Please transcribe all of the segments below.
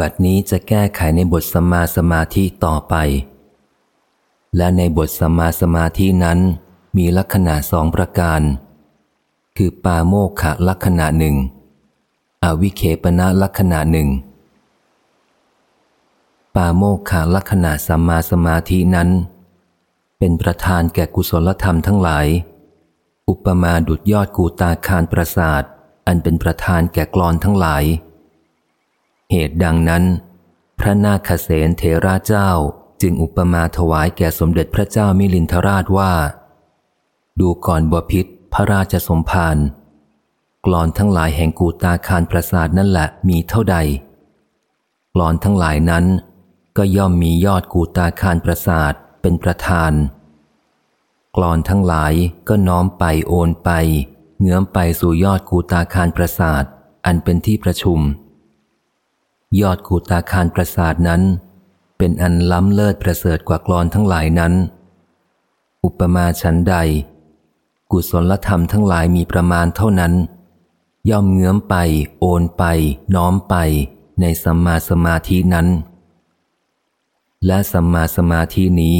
บัดนี้จะแก้ไขในบทสมาสมาธิต่อไป และในบทสมาสมาธินั้นมีลักษณะสองประการ คือปาโมกขลักษณะหนึ่ง อวิเคปนะลักษณะหนึ่ง ปาโมกขลักษณะสมมาสมาธินั้น เป็นประธานแก่กุศลธรรมทั้งหลาย อุปมาดุดยอดกูตาคารประสาท อันเป็นประธานแก่กรอนทั้งหลาย เหตุดังนั้น พระนาคเษนเทราเจ้าจึงอุปมาถวายแก่สมเด็จพระเจ้ามิลินทราชว่า ดูก่อนบพิษพระราชสมภารกรอนทั้งหลายแห่งกูตาคารประสาทนั่นแหละมีเท่าใดกรอนทั้งหลายนั้น ก็ย่อมมียอดกูตาคารประสาทเป็นประธานกรอนทั้งหลายก็น้อมไปโอนไป เงื้อมไปสู่ยอดกูตาคารประสาทอันเป็นที่ประชุม ยอดกูตาคารประสาทนั้น เป็นอันล้ำเลิศประเสริฐกว่ากรอนทั้งหลายนั้น อุปมาชั้นใด กุศลธรรมทั้งหลายมีประมาณเท่านั้น ย่อมเงื้อมไป โอนไป น้อมไป ในสัมมาสมาธินั้น และสัมมาสมาธินี้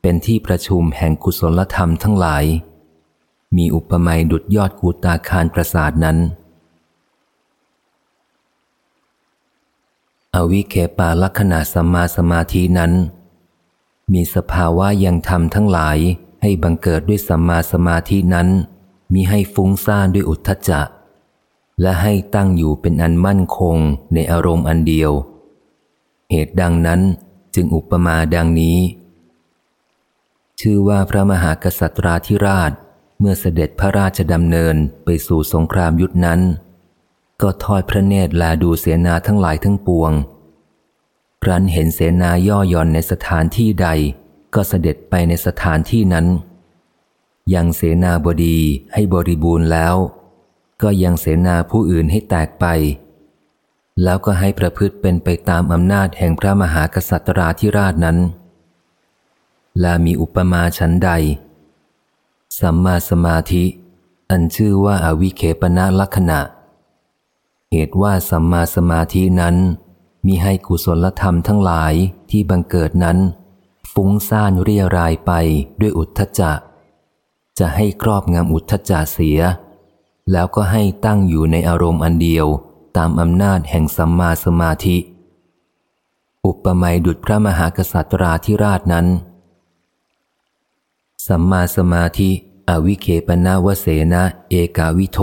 เป็นที่ประชุมแห่งกุศลธรรมทั้งหลาย มีอุปมาดุดยอดกูตาคารประสาทนั้น อวิเคปาลักษณะสัมมาสมาธินั้น มีสภาวะยังทำทั้งหลายให้บังเกิดด้วยสัมมาสมาธินั้นมีให้ฟุ้งซ่านด้วยอุทธจะและให้ตั้งอยู่เป็นอันมั่นคงในอารมณ์อันเดียว เหตุดังนั้นจึงอุปมาดังนี้ ชื่อว่าพระมหากษัตราธิราชเมื่อเสด็จพระราชดำเนินไปสู่สงครามยุทธนั้น ก็ทอดพระเนตรแลดูเสนาทั้งหลายทั้งปวง ครั้นเห็นเสนาย่อย่อนในสถานที่ใด ก็เสด็จไปในสถานที่นั้น ยังเสนาบดีให้บริบูรณ์แล้ว ก็ยังเสนาผู้อื่นให้แตกไป แล้วก็ให้ประพฤติเป็นไปตามอำนาจแห่งพระมหากษัตราธิราชนั้น และมีอุปมาชั้นใด สัมมาสมาธิ อันชื่อว่าอาวิเคปนะลักษณะ เหตุว่าสัมมาสมาธินั้นมีให้กุศลธรรมทั้งหลายที่บังเกิดนั้น ฟุ้งซ่านเรียรายไปด้วยอุทธจะ จะให้ครอบงำอุทธจะเสีย แล้วก็ให้ตั้งอยู่ในอารมณ์อันเดียวตามอำนาจแห่งสัมมาสมาธิ อุปมาดุจพระมหากษัตราธิราชนั้น สัมมาสมาธิ อวิเคปนาวเสนะเอกาวิโท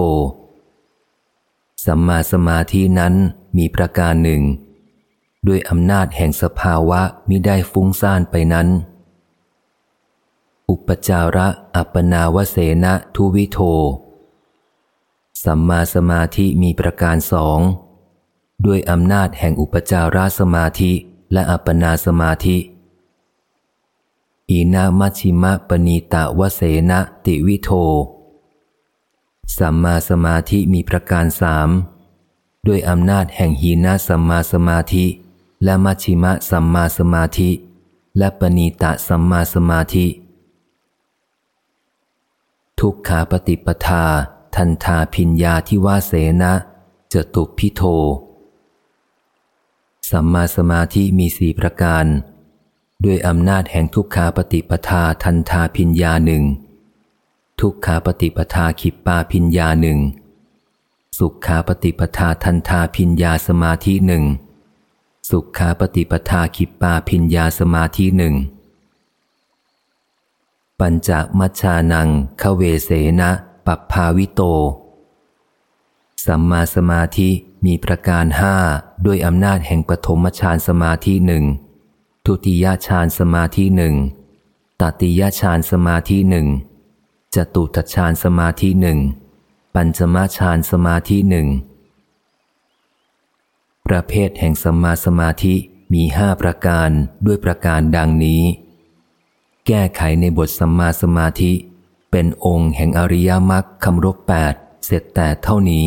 สัมมาสมาธินั้นมีประการหนึ่ง ด้วยอำนาจแห่งสภาวะมิได้ฟุ้งซ่านไปนั้น อุปจาระอัปนาวเสนะทุวิโท สัมมาสมาธิมีประการสอง ด้วยอำนาจแห่งอุปจาระสมาธิและอัปนาสมาธิ อีนามัชิมะปณีตาวเสนะติวิโท สัมมาสมาธิมีประการสามด้วยอำนาจแห่งหีนาสัมมาสมาธิ และมัชิมะสัมมาสมาธิ และปณีตะสัมมาสมาธิ ทุกขาปฏิปทา ทันทาพิญญาที่ว่าเสนะจตุพิโท สัมมาสมาธิมีสี่ประการ ด้วยอำนาจแห่งทุกขาปฏิปทาทันทาพิญญาหนึ่ง ทุกขาปฏิปทาขิปปาพิญญาหนึ่ง สุขขาปฏิปทาทันทาพิญญาสมาธิหนึ่ง สุขขาปฏิปทาขิปปาพิญญาสมาธิหนึ่ง ปัญจมัชานังขเวเสนะปัปภาวิโต สัมมาสมาธิมีประการห้าด้วยอำนาจแห่งปฐมฌานสมาธิหนึ่ง ทุติยฌานสมาธิหนึ่งตติยฌานสมาธิหนึ่ง จตุตฌานสมาธิหนึ่ง ปัญจมาฌานสมาธิหนึ่ง ประเภทแห่งสมาสมาธิมีห้าประการด้วยประการดังนี้ แก้ไขในบทสัมมาสมาธิ เป็นองค์แห่งอริยมรรคคำรบแปดเสร็จแต่เท่านี้